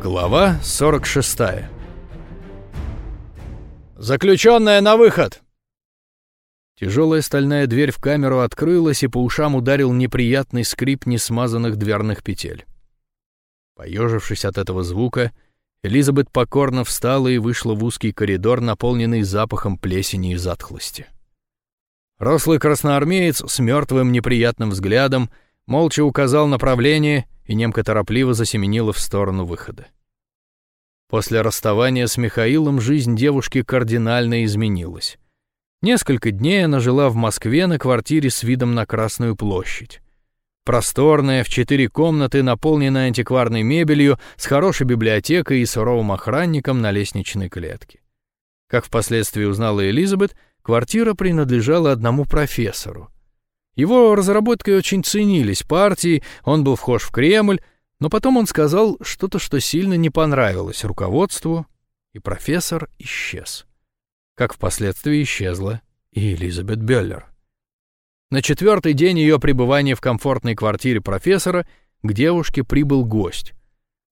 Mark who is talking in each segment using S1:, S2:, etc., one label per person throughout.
S1: Глава 46 «Заключенная на выход!» Тяжелая стальная дверь в камеру открылась, и по ушам ударил неприятный скрип несмазанных дверных петель. Поежившись от этого звука, Элизабет покорно встала и вышла в узкий коридор, наполненный запахом плесени и затхлости. Рослый красноармеец с мертвым неприятным взглядом молча указал направление — и немка торопливо засеменила в сторону выхода. После расставания с Михаилом жизнь девушки кардинально изменилась. Несколько дней она жила в Москве на квартире с видом на Красную площадь. Просторная, в четыре комнаты, наполненная антикварной мебелью, с хорошей библиотекой и суровым охранником на лестничной клетке. Как впоследствии узнала Элизабет, квартира принадлежала одному профессору. Его разработкой очень ценились партии, он был вхож в Кремль, но потом он сказал что-то, что сильно не понравилось руководству, и профессор исчез. Как впоследствии исчезла и Элизабет Беллер. На четвертый день ее пребывания в комфортной квартире профессора к девушке прибыл гость.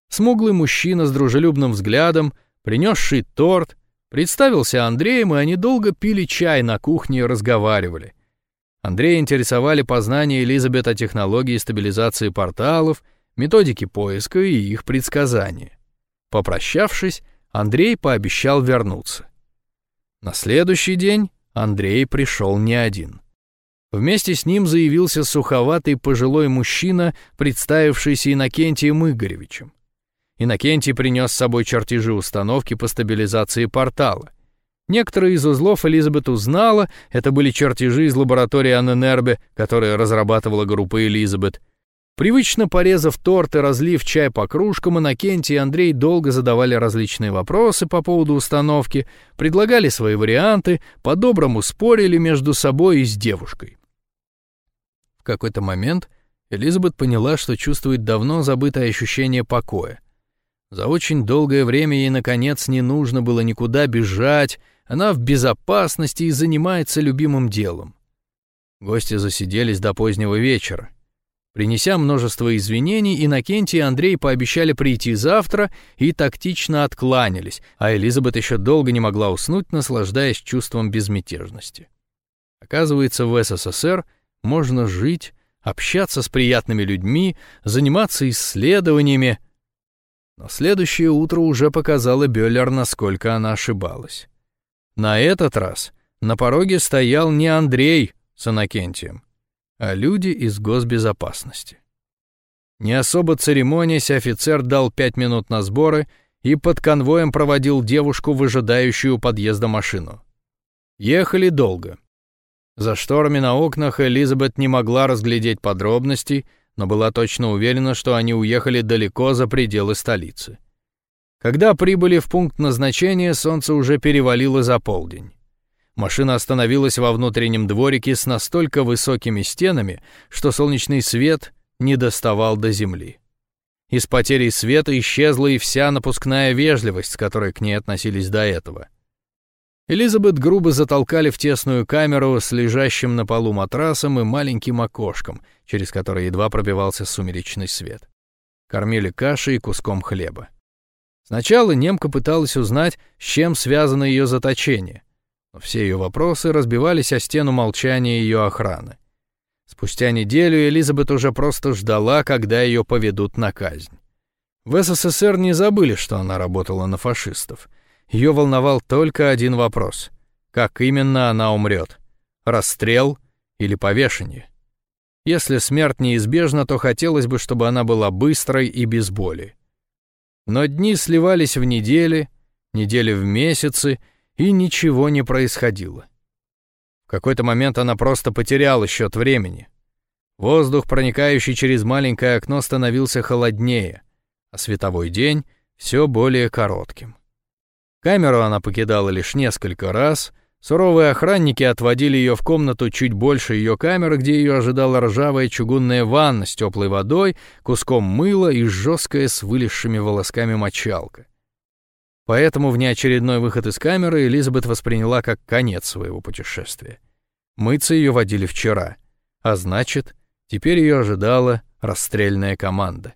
S1: Смуглый мужчина с дружелюбным взглядом, принесший торт, представился Андреем, и они долго пили чай на кухне и разговаривали. Андрея интересовали познания Элизабет о технологии стабилизации порталов, методике поиска и их предсказания. Попрощавшись, Андрей пообещал вернуться. На следующий день Андрей пришел не один. Вместе с ним заявился суховатый пожилой мужчина, представившийся Иннокентием Игоревичем. Иннокентий принес с собой чертежи установки по стабилизации портала. Некоторые из узлов Элизабет узнала, это были чертежи из лаборатории Анненербе, которые разрабатывала группа Элизабет. Привычно порезав торт и разлив чай по кружкам, Иннокентий и Андрей долго задавали различные вопросы по поводу установки, предлагали свои варианты, по-доброму спорили между собой и с девушкой. В какой-то момент Элизабет поняла, что чувствует давно забытое ощущение покоя. За очень долгое время ей, наконец, не нужно было никуда бежать, она в безопасности и занимается любимым делом. Гости засиделись до позднего вечера. Принеся множество извинений, Иннокентий и Андрей пообещали прийти завтра и тактично откланялись, а Элизабет еще долго не могла уснуть, наслаждаясь чувством безмятежности. Оказывается, в СССР можно жить, общаться с приятными людьми, заниматься исследованиями. Но следующее утро уже показало Бёллер, насколько она ошибалась. На этот раз на пороге стоял не Андрей с Иннокентием, а люди из госбезопасности. Не особо церемонясь, офицер дал пять минут на сборы и под конвоем проводил девушку в ожидающую подъезда машину. Ехали долго. За шторами на окнах Элизабет не могла разглядеть подробностей, но была точно уверена, что они уехали далеко за пределы столицы. Когда прибыли в пункт назначения, солнце уже перевалило за полдень. Машина остановилась во внутреннем дворике с настолько высокими стенами, что солнечный свет не доставал до земли. Из потери света исчезла и вся напускная вежливость, с которой к ней относились до этого. Элизабет грубо затолкали в тесную камеру с лежащим на полу матрасом и маленьким окошком, через которое едва пробивался сумеречный свет. Кормили кашей и куском хлеба. Сначала немка пыталась узнать, с чем связано ее заточение, но все ее вопросы разбивались о стену молчания ее охраны. Спустя неделю Элизабет уже просто ждала, когда ее поведут на казнь. В СССР не забыли, что она работала на фашистов. Ее волновал только один вопрос. Как именно она умрет? Расстрел или повешение? Если смерть неизбежна, то хотелось бы, чтобы она была быстрой и без боли. Но дни сливались в недели, недели в месяцы, и ничего не происходило. В какой-то момент она просто потеряла счет времени. Воздух, проникающий через маленькое окно, становился холоднее, а световой день все более коротким. Камеру она покидала лишь несколько раз — Суровые охранники отводили ее в комнату чуть больше ее камеры, где ее ожидала ржавая чугунная ванна с теплой водой, куском мыла и жесткая с вылезшими волосками мочалка. Поэтому внеочередной выход из камеры Элизабет восприняла как конец своего путешествия. Мыться ее водили вчера, а значит, теперь ее ожидала расстрельная команда.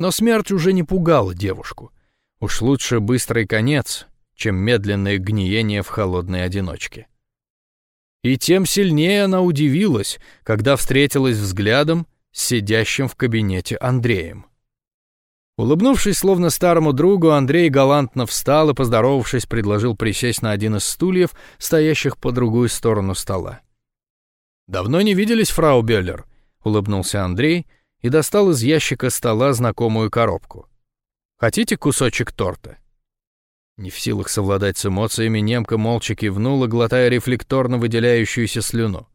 S1: Но смерть уже не пугала девушку. Уж лучше быстрый конец, чем медленное гниение в холодной одиночке. И тем сильнее она удивилась, когда встретилась взглядом с сидящим в кабинете Андреем. Улыбнувшись словно старому другу, Андрей галантно встал и, поздоровавшись, предложил присесть на один из стульев, стоящих по другую сторону стола. «Давно не виделись, фрау Беллер», — улыбнулся Андрей и достал из ящика стола знакомую коробку. «Хотите кусочек торта?» Не в силах совладать с эмоциями, немка молча кивнула, глотая рефлекторно выделяющуюся слюну.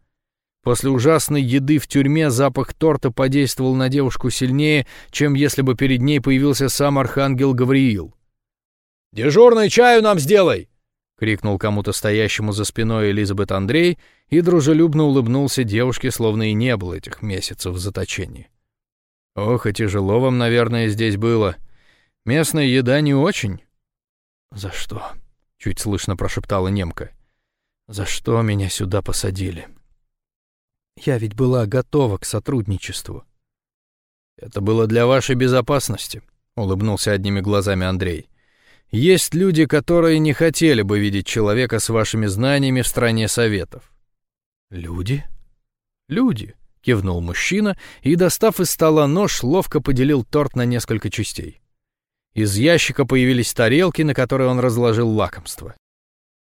S1: После ужасной еды в тюрьме запах торта подействовал на девушку сильнее, чем если бы перед ней появился сам архангел Гавриил. «Дежурный чаю нам сделай!» — крикнул кому-то стоящему за спиной Элизабет Андрей и дружелюбно улыбнулся девушке, словно и не было этих месяцев в заточении. «Ох, и тяжело вам, наверное, здесь было. Местная еда не очень». «За что?» — чуть слышно прошептала немка. «За что меня сюда посадили?» Я ведь была готова к сотрудничеству. Это было для вашей безопасности, улыбнулся одними глазами Андрей. Есть люди, которые не хотели бы видеть человека с вашими знаниями в стране советов. Люди? Люди, кивнул мужчина и, достав из стола нож, ловко поделил торт на несколько частей. Из ящика появились тарелки, на которые он разложил лакомство.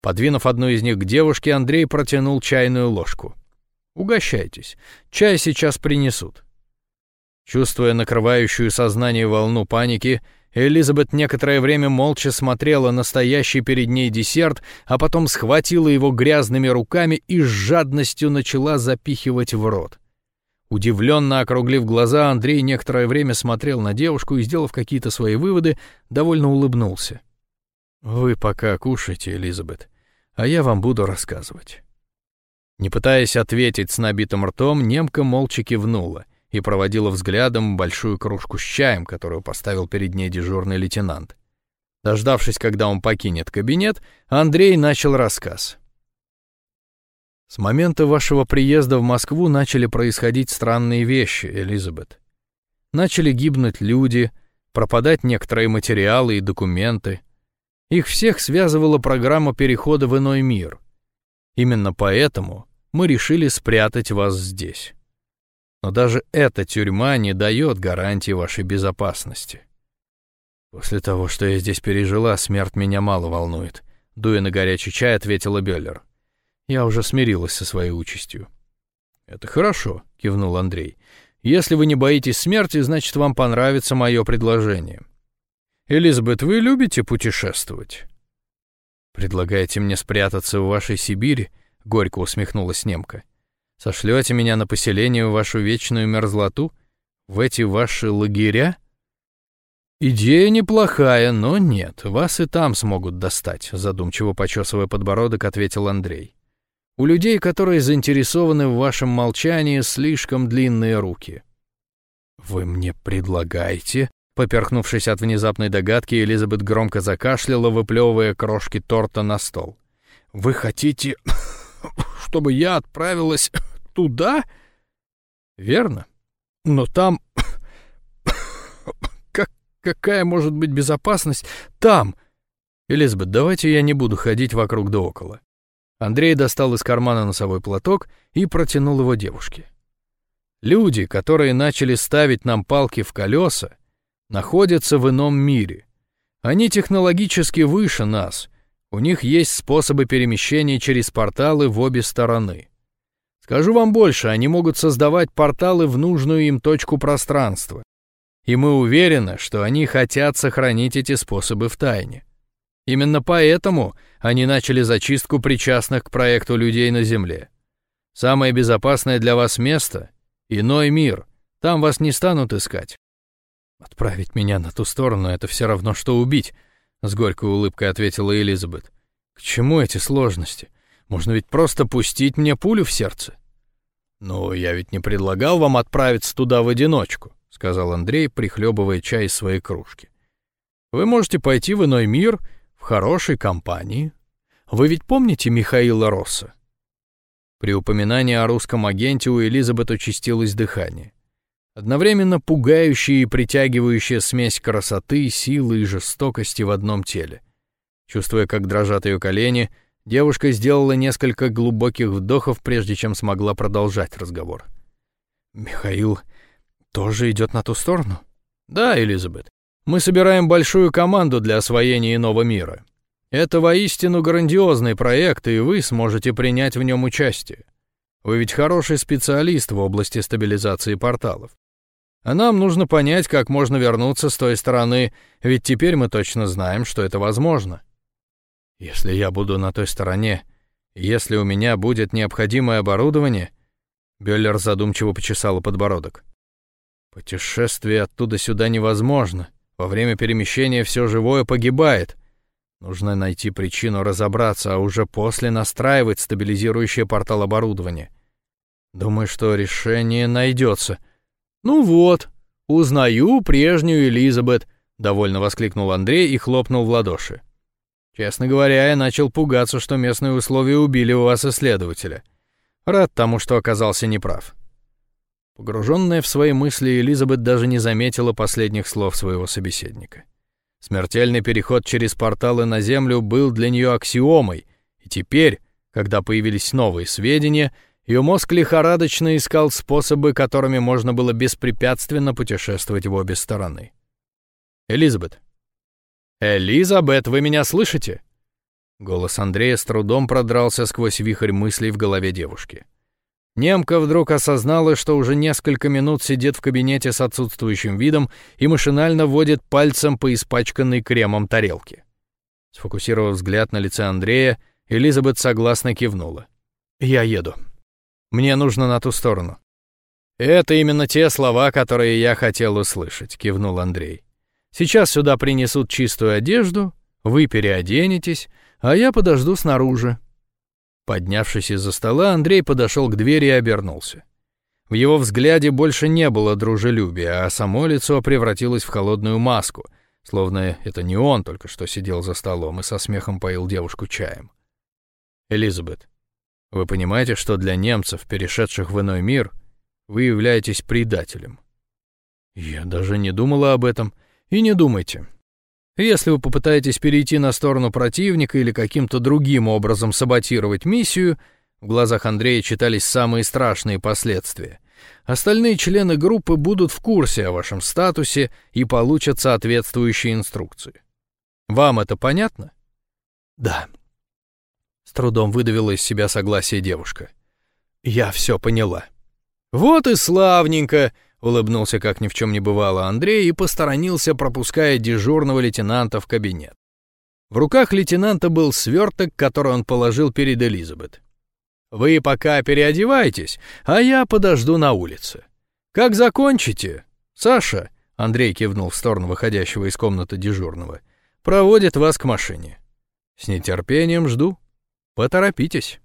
S1: Подвинув одну из них к девушке, Андрей протянул чайную ложку. Угощайтесь. Чай сейчас принесут. Чувствуя накрывающую сознание волну паники, Элизабет некоторое время молча смотрела на стоящий перед ней десерт, а потом схватила его грязными руками и с жадностью начала запихивать в рот. Удивленно округлив глаза, Андрей некоторое время смотрел на девушку и, сделав какие-то свои выводы, довольно улыбнулся. «Вы пока кушайте, Элизабет, а я вам буду рассказывать». Не пытаясь ответить с набитым ртом, немка молча кивнула и проводила взглядом большую кружку с чаем, которую поставил перед ней дежурный лейтенант. Дождавшись, когда он покинет кабинет, Андрей начал рассказ. «С момента вашего приезда в Москву начали происходить странные вещи, Элизабет. Начали гибнуть люди, пропадать некоторые материалы и документы. Их всех связывала программа перехода в иной мир. Именно поэтому мы решили спрятать вас здесь. Но даже эта тюрьма не дает гарантии вашей безопасности. После того, что я здесь пережила, смерть меня мало волнует, дуя на горячий чай, ответила Беллер. Я уже смирилась со своей участью. Это хорошо, кивнул Андрей. Если вы не боитесь смерти, значит, вам понравится мое предложение. Элизабет, вы любите путешествовать? Предлагаете мне спрятаться в вашей Сибири — горько усмехнулась немка. «Сошлете меня на поселение в вашу вечную мерзлоту? В эти ваши лагеря?» «Идея неплохая, но нет, вас и там смогут достать», — задумчиво почесывая подбородок, ответил Андрей. «У людей, которые заинтересованы в вашем молчании, слишком длинные руки». «Вы мне предлагаете?» Поперхнувшись от внезапной догадки, Элизабет громко закашляла, выплевывая крошки торта на стол. «Вы хотите чтобы я отправилась туда? Верно. Но там... как, какая может быть безопасность там? Элизабет, давайте я не буду ходить вокруг да около. Андрей достал из кармана носовой платок и протянул его девушке. Люди, которые начали ставить нам палки в колеса, находятся в ином мире. Они технологически выше нас — у них есть способы перемещения через порталы в обе стороны. Скажу вам больше, они могут создавать порталы в нужную им точку пространства. И мы уверены, что они хотят сохранить эти способы в тайне. Именно поэтому они начали зачистку причастных к проекту людей на Земле. Самое безопасное для вас место — иной мир. Там вас не станут искать. Отправить меня на ту сторону — это все равно, что убить —— с горькой улыбкой ответила Элизабет. «К чему эти сложности? Можно ведь просто пустить мне пулю в сердце». «Но я ведь не предлагал вам отправиться туда в одиночку», — сказал Андрей, прихлебывая чай из своей кружки. «Вы можете пойти в иной мир, в хорошей компании. Вы ведь помните Михаила Росса?» При упоминании о русском агенте у Элизабет участилось дыхание. Одновременно пугающая и притягивающая смесь красоты, силы и жестокости в одном теле. Чувствуя, как дрожат ее колени, девушка сделала несколько глубоких вдохов, прежде чем смогла продолжать разговор. «Михаил тоже идет на ту сторону?» «Да, Элизабет. Мы собираем большую команду для освоения иного мира. Это воистину грандиозный проект, и вы сможете принять в нем участие. Вы ведь хороший специалист в области стабилизации порталов. А нам нужно понять, как можно вернуться с той стороны, ведь теперь мы точно знаем, что это возможно. Если я буду на той стороне, если у меня будет необходимое оборудование, Бёллер задумчиво почесал подбородок. Путешествие оттуда сюда невозможно. Во время перемещения все живое погибает. Нужно найти причину разобраться, а уже после настраивать стабилизирующее портал оборудование. Думаю, что решение найдется — «Ну вот, узнаю прежнюю Элизабет», — довольно воскликнул Андрей и хлопнул в ладоши. «Честно говоря, я начал пугаться, что местные условия убили у вас исследователя. Рад тому, что оказался неправ». Погруженная в свои мысли, Элизабет даже не заметила последних слов своего собеседника. Смертельный переход через порталы на Землю был для нее аксиомой, и теперь, когда появились новые сведения — ее мозг лихорадочно искал способы, которыми можно было беспрепятственно путешествовать в обе стороны. «Элизабет!» «Элизабет, вы меня слышите?» Голос Андрея с трудом продрался сквозь вихрь мыслей в голове девушки. Немка вдруг осознала, что уже несколько минут сидит в кабинете с отсутствующим видом и машинально водит пальцем по испачканной кремом тарелке. Сфокусировав взгляд на лице Андрея, Элизабет согласно кивнула. «Я еду». Мне нужно на ту сторону». «Это именно те слова, которые я хотел услышать», — кивнул Андрей. «Сейчас сюда принесут чистую одежду, вы переоденетесь, а я подожду снаружи». Поднявшись из-за стола, Андрей подошел к двери и обернулся. В его взгляде больше не было дружелюбия, а само лицо превратилось в холодную маску, словно это не он только что сидел за столом и со смехом поил девушку чаем. «Элизабет, вы понимаете, что для немцев, перешедших в иной мир, вы являетесь предателем? Я даже не думала об этом. И не думайте. Если вы попытаетесь перейти на сторону противника или каким-то другим образом саботировать миссию, в глазах Андрея читались самые страшные последствия. Остальные члены группы будут в курсе о вашем статусе и получат соответствующие инструкции. Вам это понятно? Да, с трудом выдавила из себя согласие девушка. «Я все поняла». «Вот и славненько!» — улыбнулся, как ни в чем не бывало Андрей и посторонился, пропуская дежурного лейтенанта в кабинет. В руках лейтенанта был сверток, который он положил перед Элизабет. «Вы пока переодевайтесь, а я подожду на улице. Как закончите, Саша...» — Андрей кивнул в сторону выходящего из комнаты дежурного. «Проводит вас к машине. С нетерпением жду». Поторопитесь.